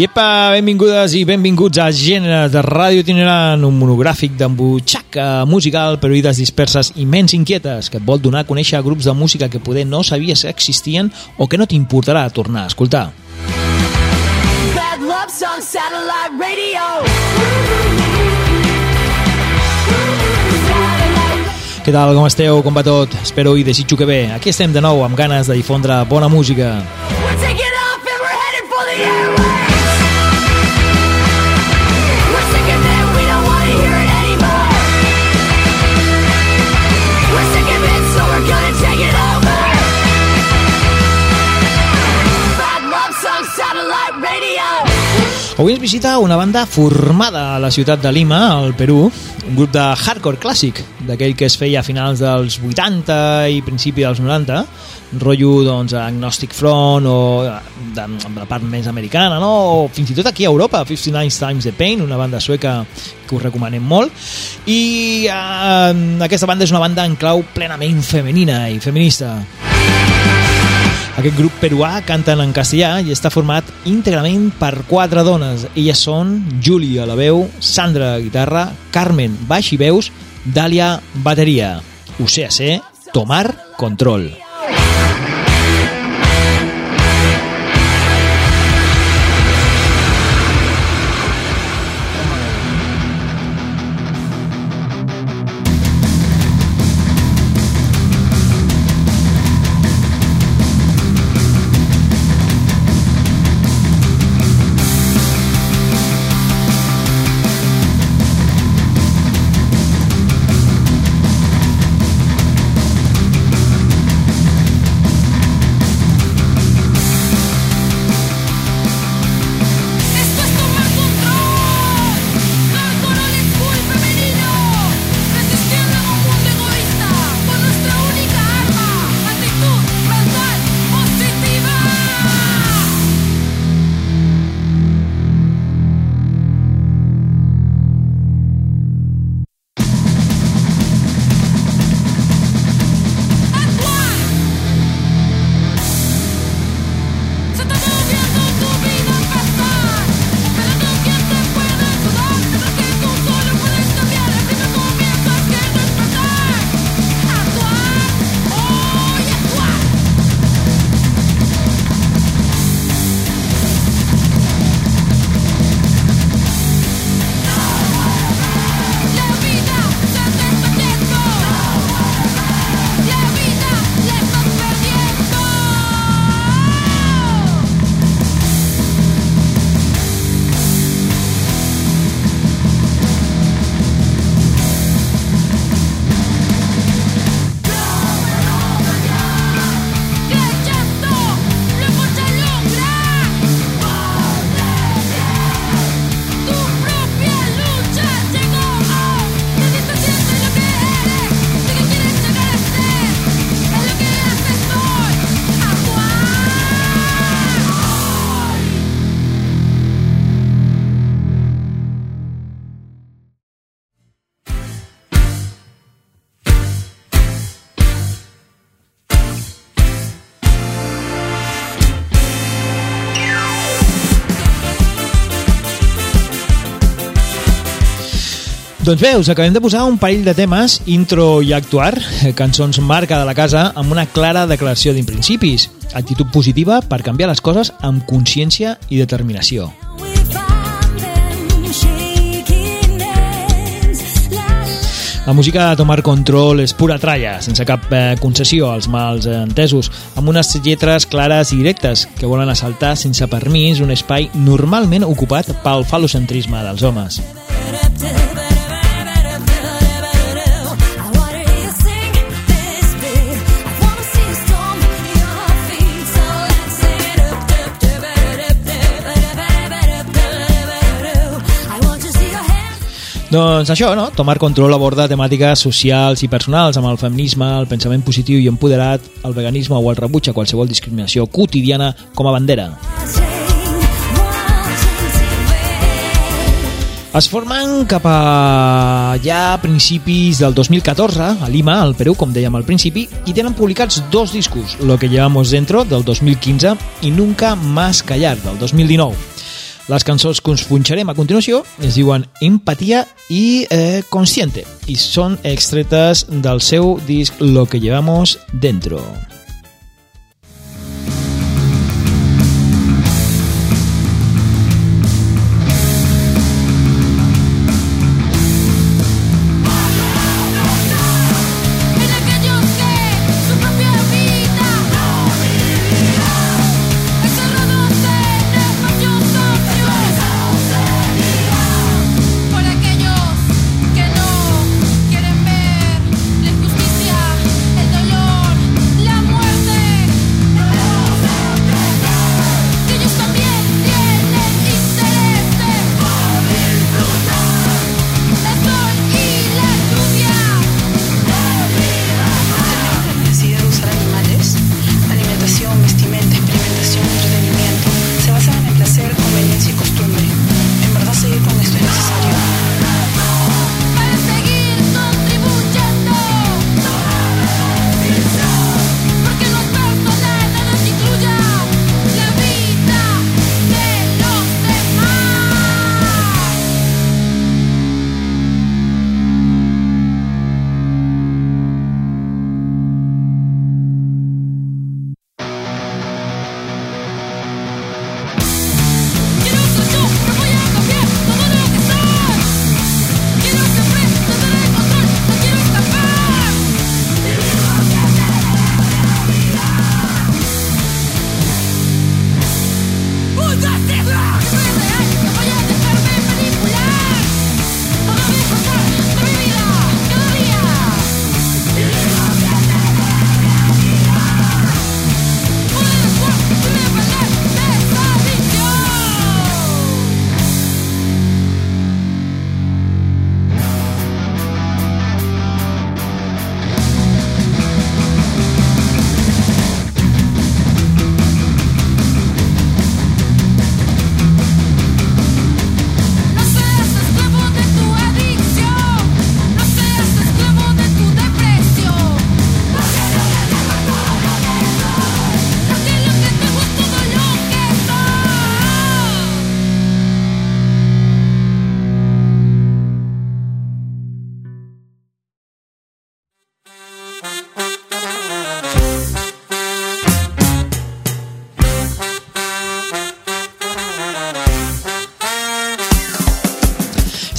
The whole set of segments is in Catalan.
Iepa, benvingudes i benvinguts a Gènere de Ràdio Itinerant, un monogràfic d'embutxaca musical per oïdes disperses i menys inquietes, que et vol donar a conèixer grups de música que poder no sabies que existien o que no t'importarà tornar a escoltar. Bad love song satellite radio. Què tal, com esteu, com va tot? Espero i desitjo que bé. Aquí estem de nou amb ganes de difondre bona música. We're taking off and we're headed for the airwaves. Avui ens visita una banda formada a la ciutat de Lima, al Perú, un grup de hardcore clàssic, d'aquell que es feia a finals dels 80 i principi dels 90, rotllo doncs, Agnostic Front o de, de la part més americana, no? o fins i tot aquí a Europa, 59 Times the Pain, una banda sueca que us recomanem molt, i eh, aquesta banda és una banda en clau plenament femenina i feminista. Aquest grup peruà canten en castellà i està format íntegrament per quatre dones. Elles són Júlia, a la veu, Sandra, a guitarra, Carmen, baix i veus, Dàlia, bateria. UCAC, Tomar Control. Doncs bé, us acabem de posar un parell de temes, intro i actuar, eh, cançons marca de la casa, amb una clara declaració d'imprincipis, actitud positiva per canviar les coses amb consciència i determinació. La música de Tomar Control és pura tralla, sense cap eh, concessió als mals entesos, amb unes lletres clares i directes que volen assaltar sense permís un espai normalment ocupat pel falocentrisme dels homes. Doncs això, no? Tomar control aborda temàtiques socials i personals amb el feminisme, el pensament positiu i empoderat, el veganisme o el rebuig a qualsevol discriminació quotidiana com a bandera. Es formen cap a ja principis del 2014 a Lima, al Perú, com dèiem al principi, i tenen publicats dos discos, Lo que llevamos dentro, del 2015, i Nunca más callar, del 2019. Les cançons que us punxarem a continuació es diuen Empatia i eh, Consciente, i són extretes del seu disc Lo que llevamos dentro.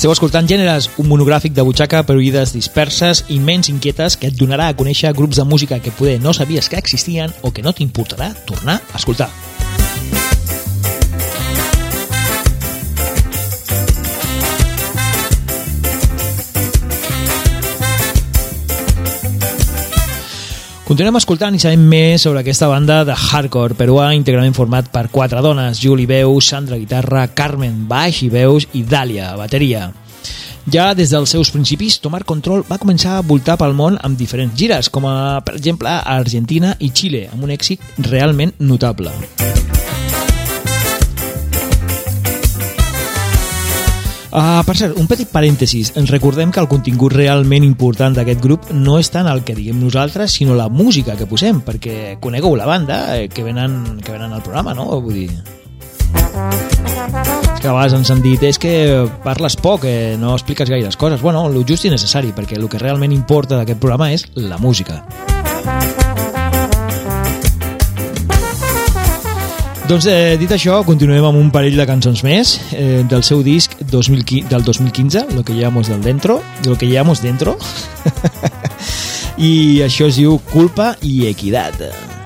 Esteu escoltant Gèneres, un monogràfic de butxaca per oïdes disperses i menys inquietes que et donarà a conèixer grups de música que poder no sabies que existien o que no t'importarà tornar a escoltar. Continuem escoltant i sabem més sobre aquesta banda de hardcore peruà íntegrament format per quatre dones, Juli veus, Sandra guitarra, Carmen baix i veus i Dàlia bateria. Ja des dels seus principis, Tomar Control va començar a voltar pel món amb diferents gires, com a, per exemple, a Argentina i Xile, amb un èxit realment notable. Uh, per cert, un petit parèntesis. Ens recordem que el contingut realment important d'aquest grup no és tant el que diguem nosaltres, sinó la música que posem, perquè conegueu la banda eh, que venen, que venen al programa, no? Vull dir... És que a vegades ens han dit és que parles poc, eh, no expliques gaires coses. Bueno, el just i necessari, perquè el que realment importa d'aquest programa és la música. Doncs eh, dit això, continuem amb un parell de cançons més eh, del seu disc 2015, del 2015, Lo que llevamos del dentro, Lo que llevamos dentro. I això es diu Culpa i Equidad. Es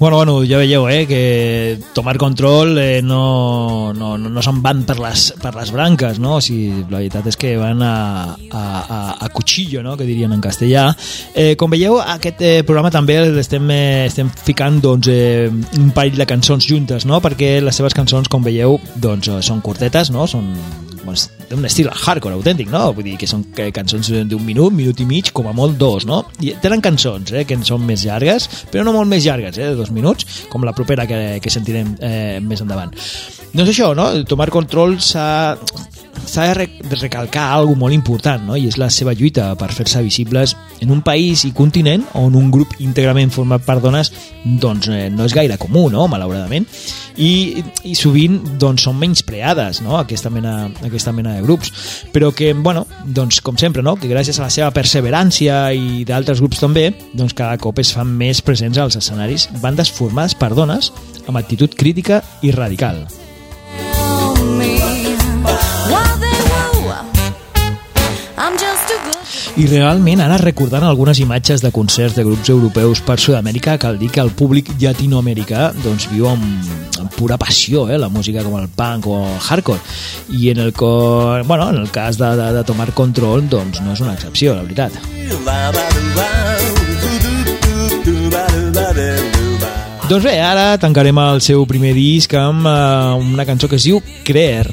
Bueno, bueno, ja veieu, eh, que tomar control eh, no, no, no, se'n van per les, per les branques, no? O sigui, la veritat és que van a, a, a, a cuchillo, no?, que dirien en castellà. Eh, com veieu, aquest eh, programa també l'estem eh, estem ficant doncs, eh, un parell de cançons juntes, no?, perquè les seves cançons, com veieu, doncs, eh, són curtetes, no?, són doncs, d'un estil hardcore autèntic, no? Vull dir que són cançons d'un minut, minut i mig, com a molt dos, no? I tenen cançons, eh, que són més llargues, però no molt més llargues, eh, de dos minuts, com la propera que, que sentirem eh, més endavant. Doncs això, no? Tomar control s'ha s'ha de re- de recalcar algo molt important, no? i és la seva lluita per fer-se visibles en un país i continent on un grup íntegrament format per dones doncs, eh, no és gaire comú, no? malauradament, i, i sovint doncs, són menys preades no? aquesta, mena, aquesta mena de grups, però que, bueno, doncs, com sempre, no? que gràcies a la seva perseverància i d'altres grups també, doncs cada cop es fan més presents als escenaris bandes formades per dones amb actitud crítica i radical. I realment, ara recordant algunes imatges de concerts de grups europeus per Sud-amèrica, cal dir que el públic llatinoamericà doncs, viu amb, amb pura passió eh, la música com el punk o el hardcore. I en el, co... bueno, en el cas de, de, de tomar control, doncs no és una excepció, la veritat. Doncs bé, ara tancarem el seu primer disc amb eh, una cançó que es diu Creer.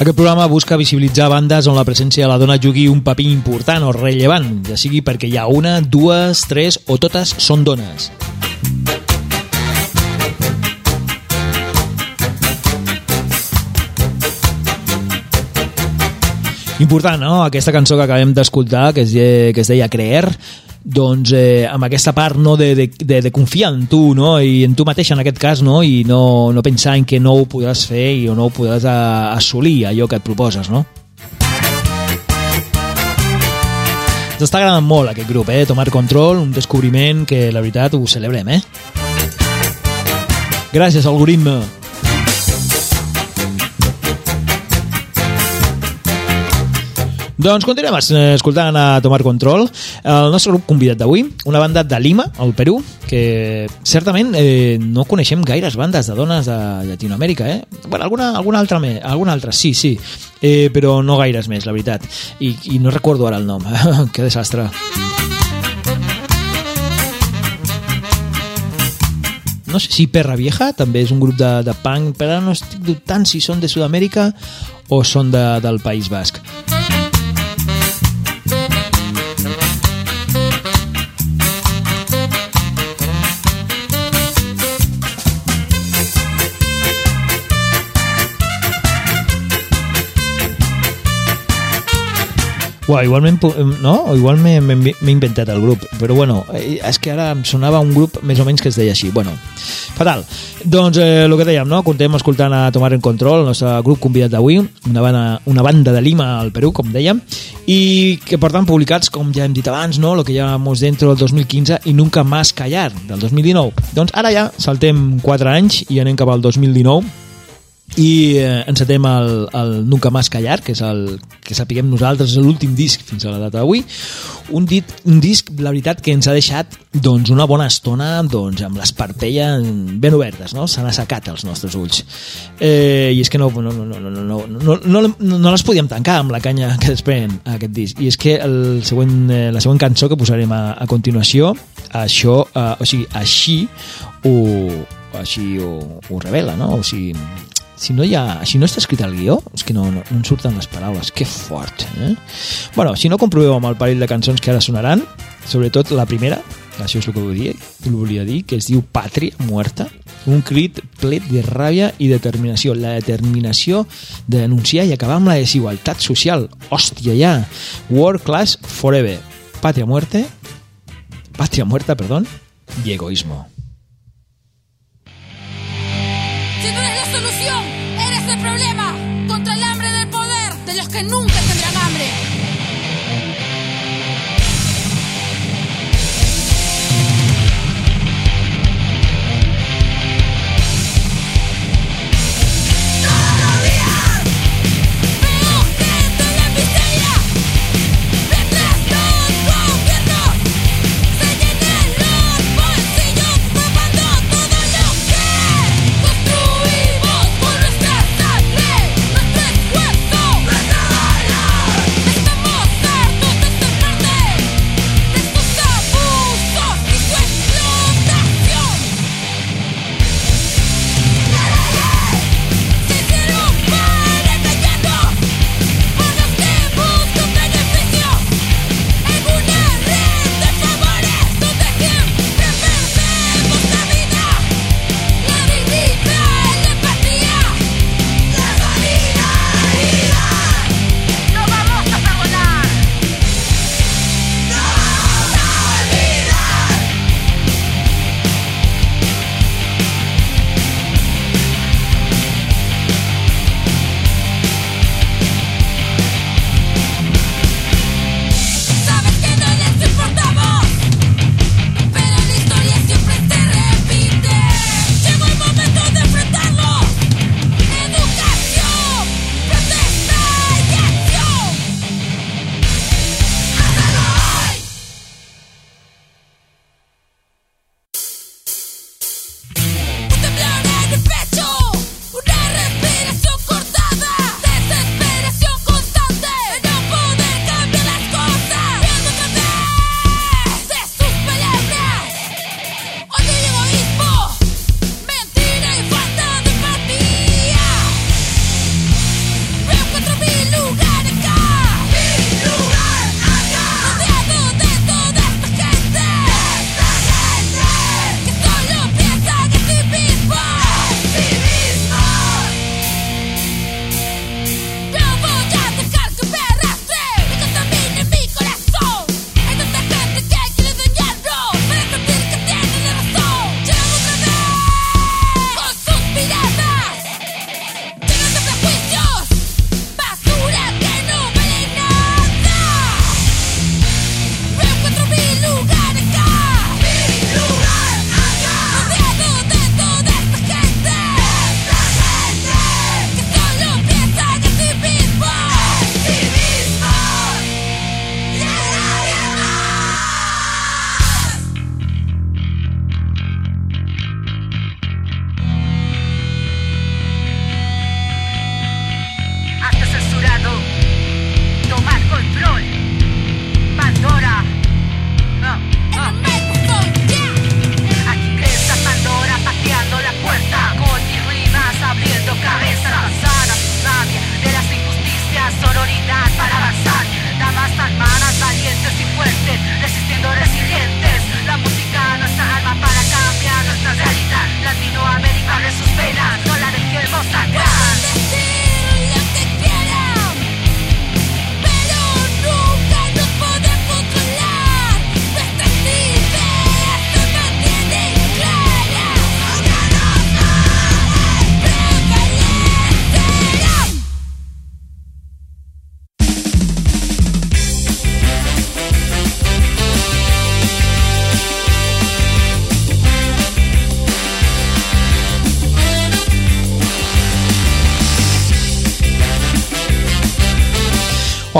Aquest programa busca visibilitzar bandes on la presència de la dona jugui un paper important o rellevant, ja sigui perquè hi ha una, dues, tres o totes són dones. Important, no? Aquesta cançó que acabem d'escoltar, que, es, que es deia Creer, doncs eh, amb aquesta part no, de, de, de, de confiar en tu no? i en tu mateix en aquest cas no? i no, no pensar en que no ho podràs fer i o no ho podràs a, assolir allò que et proposes no? Ens està agradant molt aquest grup, eh? Tomar Control, un descobriment que la veritat ho celebrem, eh? Gràcies, algoritme. Doncs continuem es- escoltant a Tomar Control. El nostre grup convidat d'avui, una banda de Lima, al Perú, que certament eh, no coneixem gaires bandes de dones de Llatinoamèrica, eh? Bueno, alguna, alguna, altra, me, alguna altra, sí, sí, eh, però no gaires més, la veritat. I, i no recordo ara el nom, que desastre. No sé si Perra Vieja també és un grup de, de punk, però no estic dubtant si són de Sud-amèrica o són de, del País Basc. Uau, igualment, no? O igual m'he inventat el grup, però bueno, eh, és que ara em sonava un grup més o menys que es deia així. Bueno, fatal. Doncs eh, el que dèiem, no? Contem escoltant a Tomar en Control, el nostre grup convidat d'avui, una, banda, una banda de Lima al Perú, com dèiem, i que porten publicats, com ja hem dit abans, no? lo que llevamos dentro del 2015 i Nunca Más Callar, del 2019. Doncs ara ja saltem 4 anys i anem cap al 2019 i eh, encetem el, el Nunca Más Callar, que és el que sapiguem nosaltres, l'últim disc fins a la data d'avui. Un, dit, un disc, la veritat, que ens ha deixat doncs, una bona estona doncs, amb les parpelles ben obertes, no? s'han assecat els nostres ulls. Eh, I és que no, no, no, no, no, no, no, no, no, no les podíem tancar amb la canya que desprèn aquest disc. I és que el següent, eh, la següent cançó que posarem a, a continuació, això, eh, o sigui, així ho, així ho, ho revela, no? O sigui, si no, ha, si no està escrit al guió, és que no, no, no em surten les paraules. Que fort, eh? Bueno, si no comproveu amb el parell de cançons que ara sonaran, sobretot la primera, això és el que volia, el volia dir, que es diu Pàtria Muerta, un crit ple de ràbia i determinació. La determinació de denunciar i acabar amb la desigualtat social. Hòstia, ja! World Class Forever. Pàtria Muerte, Patria Muerta, perdón, y egoísmo. Que nunca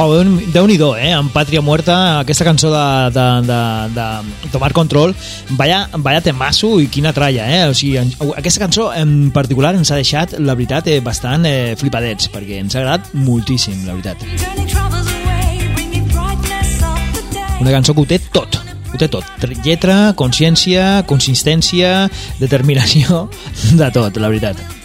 Oh, déu nhi eh? En Pàtria Muerta, aquesta cançó de, de, de, de Tomar Control, vaya, vaya temasso i quina tralla, eh? O sigui, en, aquesta cançó en particular ens ha deixat, la veritat, eh, bastant eh, flipadets, perquè ens ha agradat moltíssim, la veritat. Una cançó que ho té tot, ho té tot. Lletra, consciència, consistència, determinació, de tot, la veritat.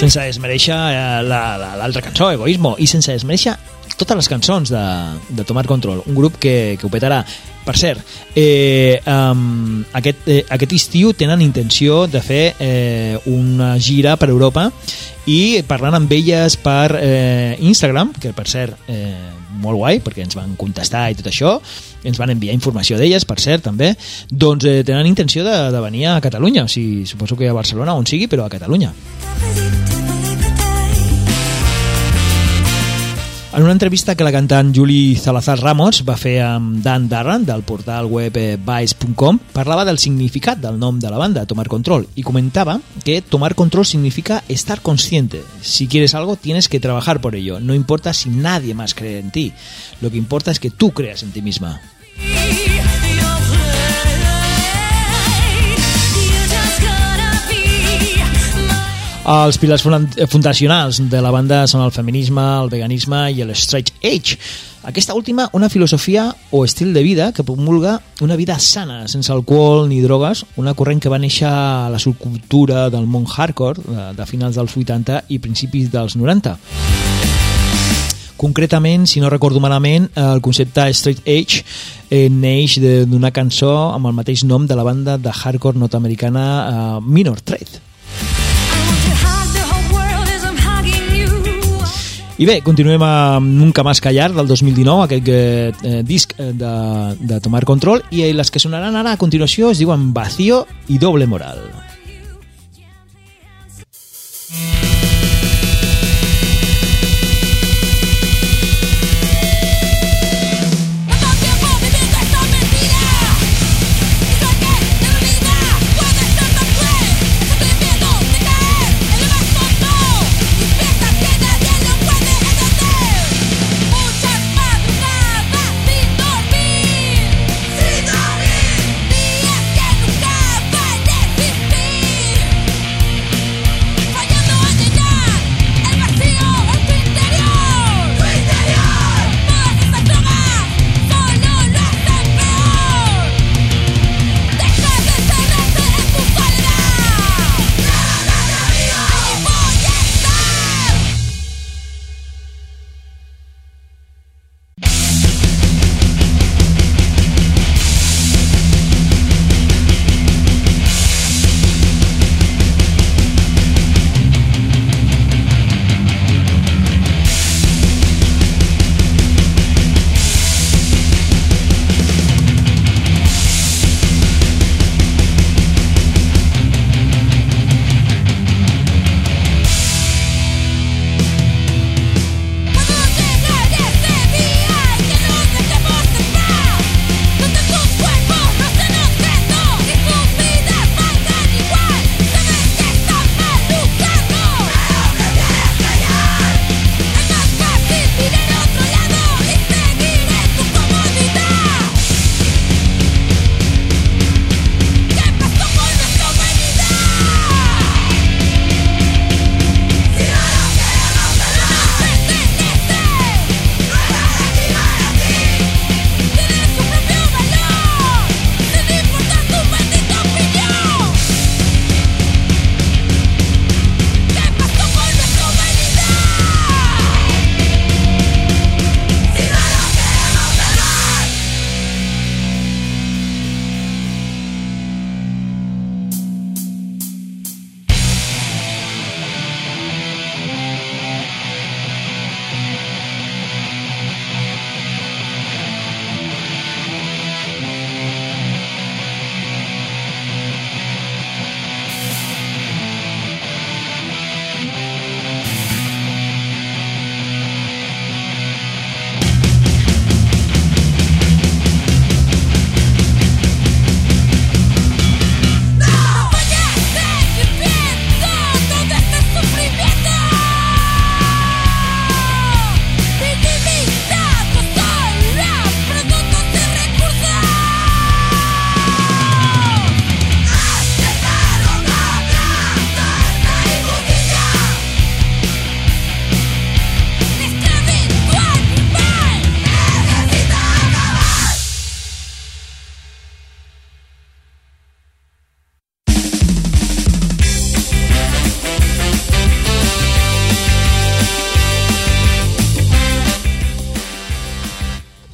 Sense desmereixer eh, la- la- l'altra cançó, Egoismo, i sense desmereixer totes les cançons de, de Tomar Control, un grup que, que ho petarà. Per cert, eh, um, aquest, eh, aquest estiu tenen intenció de fer eh, una gira per Europa i parlant amb elles per eh, Instagram, que per cert eh, molt guai, perquè ens van contestar i tot això, ens van enviar informació d'elles, per cert, també, doncs eh, tenen intenció de, de venir a Catalunya, o sigui, suposo que a Barcelona, on sigui, però a Catalunya. En una entrevista que la cantant Juli Salazar Ramos va fer Dan Darran del portal web eh, vice.com parlava del significat del nom de la banda, Tomar Control, y comentaba que tomar control significa estar consciente. Si quieres algo, tienes que trabajar por ello. No importa si nadie más cree en ti. Lo que importa es que tú creas en ti misma. Els pilars fun- fundacionals de la banda són el feminisme, el veganisme i el straight edge. Aquesta última, una filosofia o estil de vida que promulga una vida sana, sense alcohol ni drogues, una corrent que va néixer a la subcultura del món hardcore de, de finals dels 80 i principis dels 90. Concretament, si no recordo malament, el concepte straight edge eh, neix d'una cançó amb el mateix nom de la banda de hardcore nord-americana eh, Minor Threat. I bé, continuem amb Nunca Más Callar del 2019, aquest eh, eh, disc eh, de, de Tomar Control, i les que sonaran ara a continuació es diuen Vacío i Doble Moral.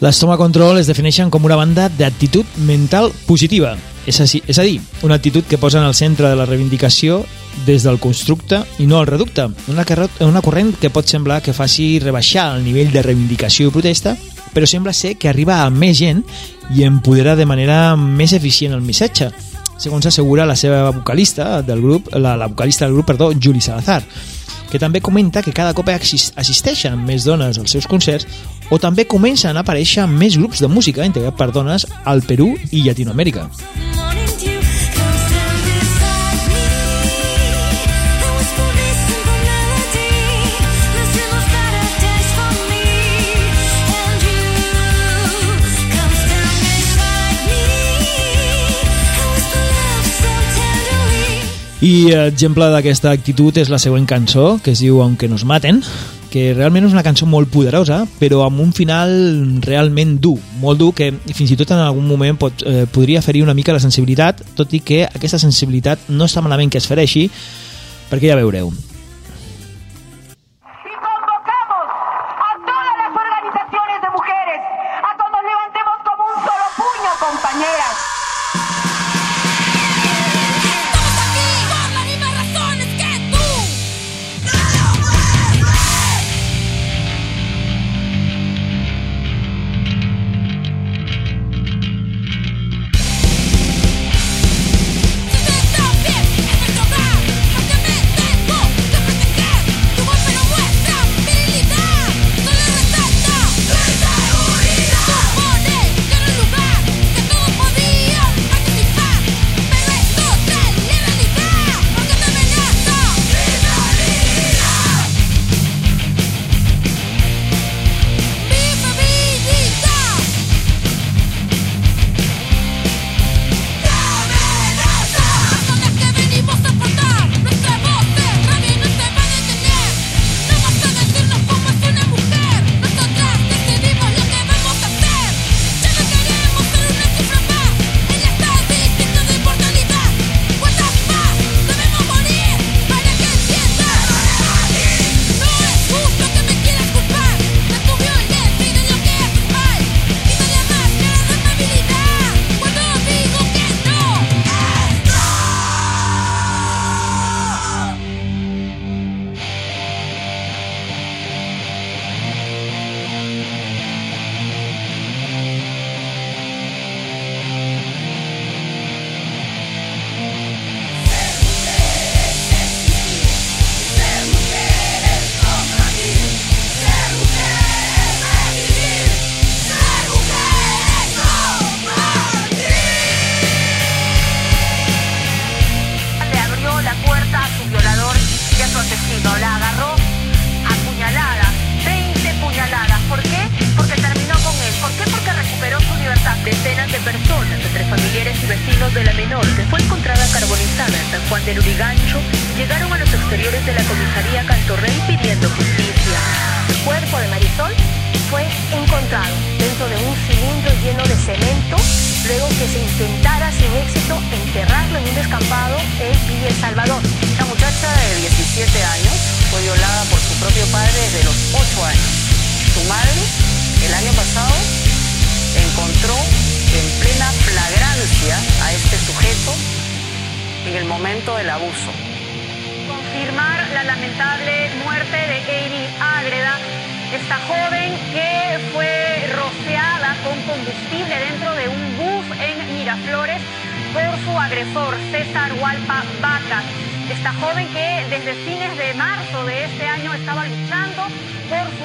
Les Toma Control es defineixen com una banda d'actitud mental positiva, és a, és a dir, una actitud que posa en el centre de la reivindicació des del constructe i no el reducte. Una, carre- una corrent que pot semblar que faci rebaixar el nivell de reivindicació i protesta, però sembla ser que arriba a més gent i empodera de manera més eficient el missatge, segons assegura la seva vocalista del grup, la, la vocalista del grup, perdó, Juli Salazar, que també comenta que cada cop assisteixen més dones als seus concerts o també comencen a aparèixer més grups de música integrats per dones al Perú i Llatinoamèrica. I exemple d'aquesta actitud és la següent cançó, que es diu Aunque nos maten, que realment és una cançó molt poderosa, però amb un final realment dur, molt dur, que fins i tot en algun moment pot, eh, podria ferir una mica la sensibilitat, tot i que aquesta sensibilitat no està malament que es fereixi, perquè ja veureu.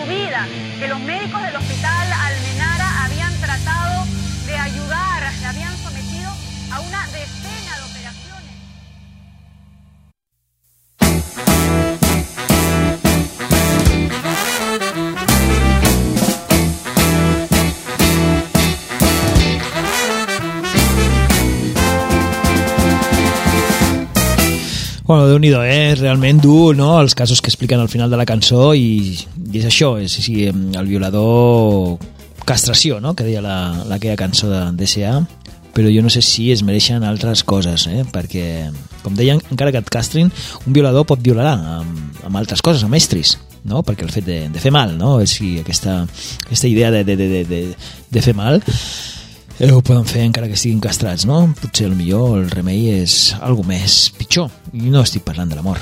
Vida, que los médicos del hospital Almenara habían tratado de ayudar, la habían sometido a una Bueno, déu nhi eh? Realment dur, no?, els casos que expliquen al final de la cançó i, i és això, és sí, el violador castració, no?, que deia la, la aquella cançó de DSA, però jo no sé si es mereixen altres coses, eh? perquè, com deien, encara que et castrin, un violador pot violar amb, amb altres coses, amb estris. no? perquè el fet de, de fer mal, no? o sigui, aquesta, aquesta idea de, de, de, de, de, de fer mal eh, ho poden fer encara que estiguin castrats, no? Potser el millor el remei és algo més pitjor, i no estic parlant de l'amor.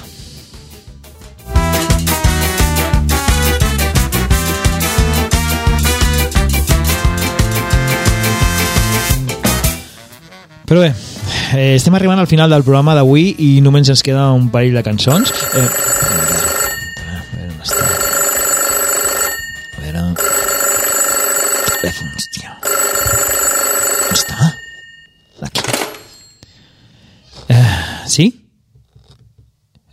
Però bé, eh, estem arribant al final del programa d'avui i només ens queda un parell de cançons. Eh, a veure on està. A veure... Telèfon, hòstia. On està? Aquí. Eh, sí?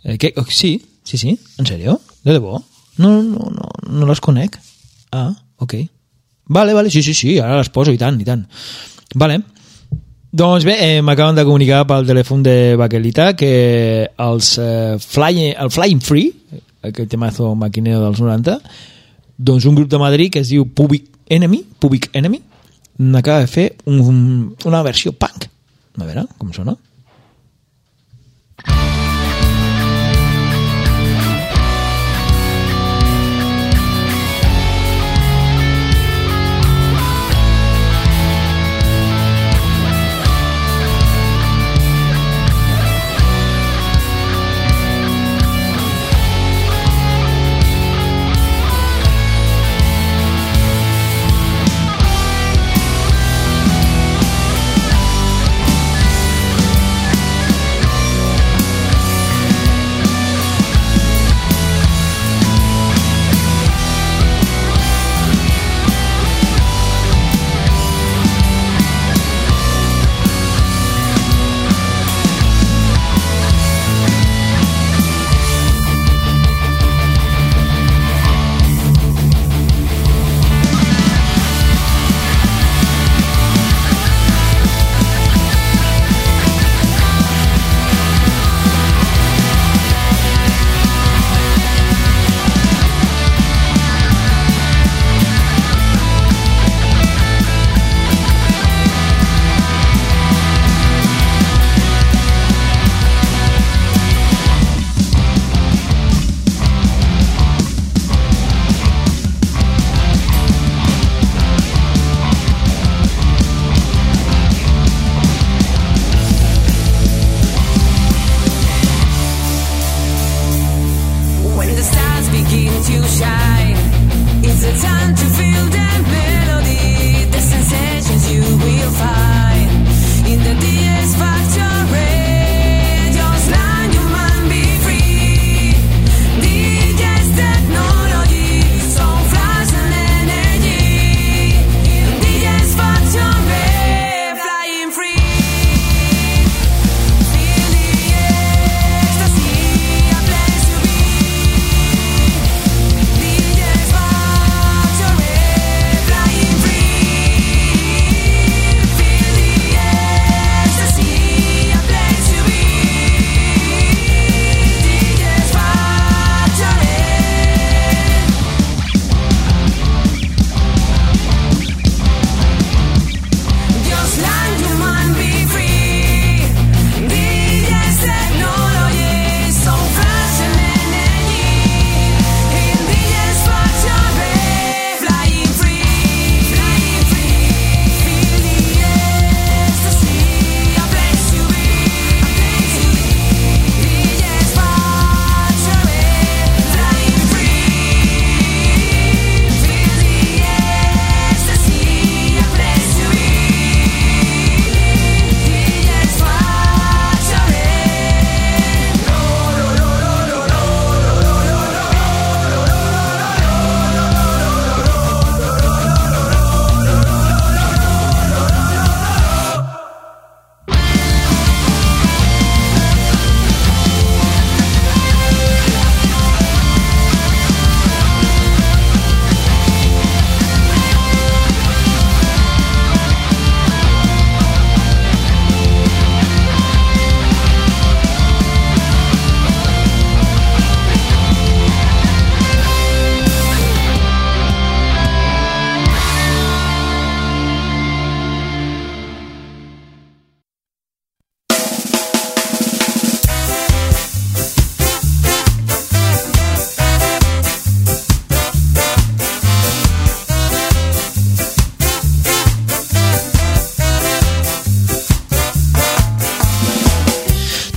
Eh, què? Oh, sí, sí, sí. En sèrio? De debò? No, no, no, no les conec. Ah, ok. Vale, vale, sí, sí, sí, ara les poso, i tant, i tant. Vale. Doncs bé, eh, m'acaben de comunicar pel telèfon de Baquelita que els, eh, fly, el Flying Free, aquell temazo maquinero dels 90, doncs un grup de Madrid que es diu Public Enemy, Public Enemy, n'acaba de fer un, una versió punk. A veure, com sona?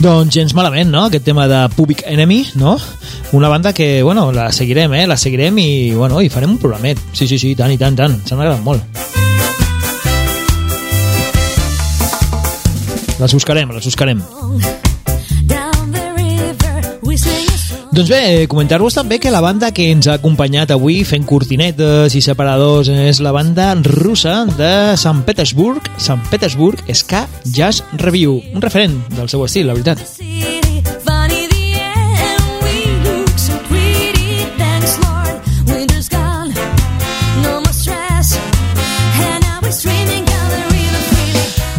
Doncs gens malament, no?, aquest tema de Public Enemy, no? Una banda que, bueno, la seguirem, eh? La seguirem i, bueno, i farem un programet. Sí, sí, sí, tant i tant, tant. Se m'agraden molt. Les buscarem, les buscarem. Down Doncs bé, eh, comentar-vos també que la banda que ens ha acompanyat avui fent cortinetes i separadors és la banda russa de Sant Petersburg, Sant Petersburg Ska Jazz Review, un referent del seu estil, la veritat.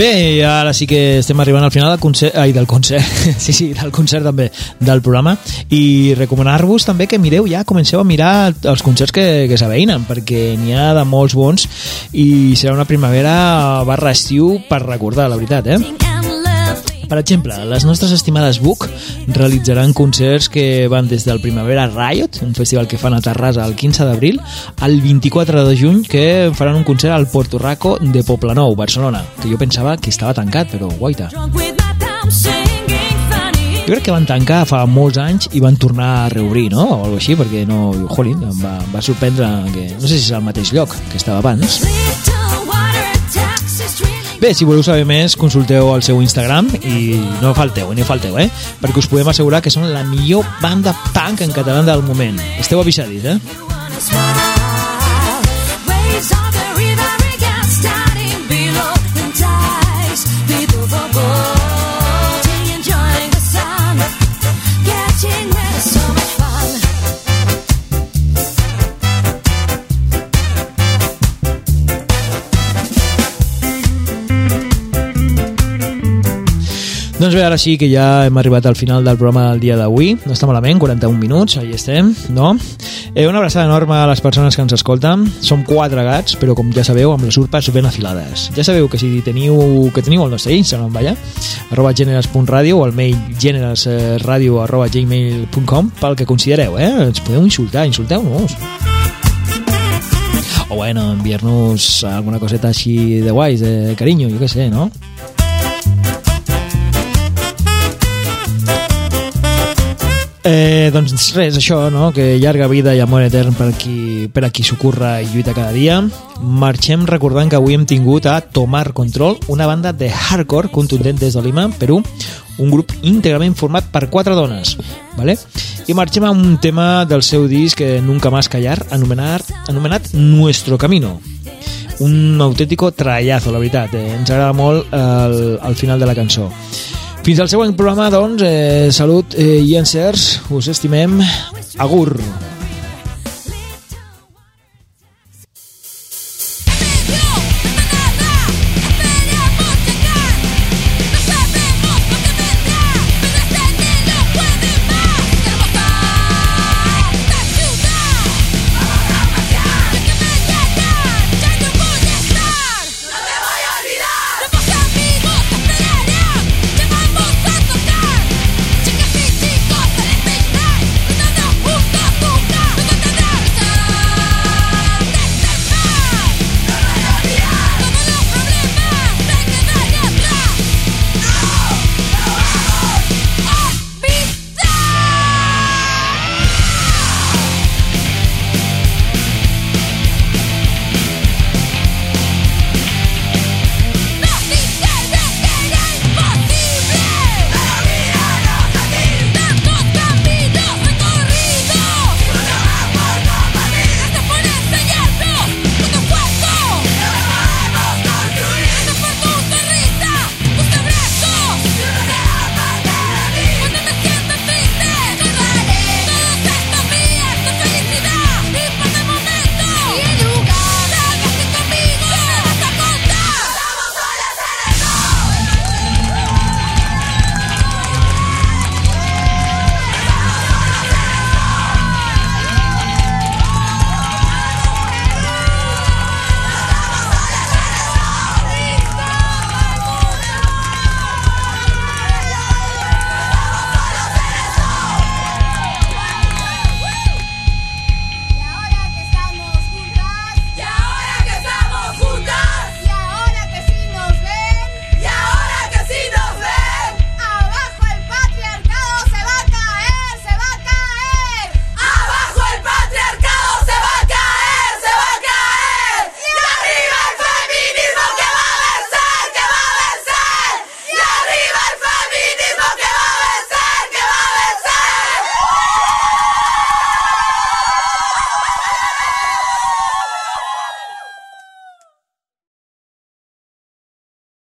Bé, ara sí que estem arribant al final del concert, ai, del concert, sí, sí, del concert també, del programa, i recomanar-vos també que mireu ja, comenceu a mirar els concerts que, que s'aveïnen, perquè n'hi ha de molts bons i serà una primavera barra estiu per recordar, la veritat, eh? Per exemple, les nostres estimades Book realitzaran concerts que van des del Primavera Riot, un festival que fan a Terrassa el 15 d'abril, al 24 de juny, que faran un concert al Porto Raco de Poblenou, Barcelona, que jo pensava que estava tancat, però guaita. Jo crec que van tancar fa molts anys i van tornar a reobrir, no? O alguna així, perquè no... Jolín, em va, em va sorprendre que... No sé si és al mateix lloc que estava abans. Bé, si voleu saber més, consulteu el seu Instagram i no falteu, no falteu, eh? Perquè us podem assegurar que són la millor banda punk en català del moment. Esteu avisadis, eh? Doncs bé, ara sí que ja hem arribat al final del programa del dia d'avui. No està malament, 41 minuts, ahí estem, no? Eh, una abraçada enorme a les persones que ens escolten. Som quatre gats, però com ja sabeu, amb les urpes ben afilades. Ja sabeu que si teniu, que teniu el nostre Instagram, vaja, arroba generes.radio o el mail generesradio arroba gmail.com pel que considereu, eh? Ens podeu insultar, insulteu-nos. O bueno, enviar-nos alguna coseta així de guais, de carinyo, jo què sé, no? Eh, doncs res, això, no? que llarga vida i amor etern per qui, per a qui s'ocorra i lluita cada dia. Marxem recordant que avui hem tingut a Tomar Control, una banda de hardcore contundent des de Lima, Perú, un grup íntegrament format per quatre dones. ¿vale? I marxem amb un tema del seu disc eh, Nunca Más Callar, anomenat, anomenat Nuestro Camino un autèntico trallazo, la veritat. Eh? Ens agrada molt el, el final de la cançó. Fins al següent programa, doncs, eh, salut eh, i encerts, us estimem. Agur. Chicas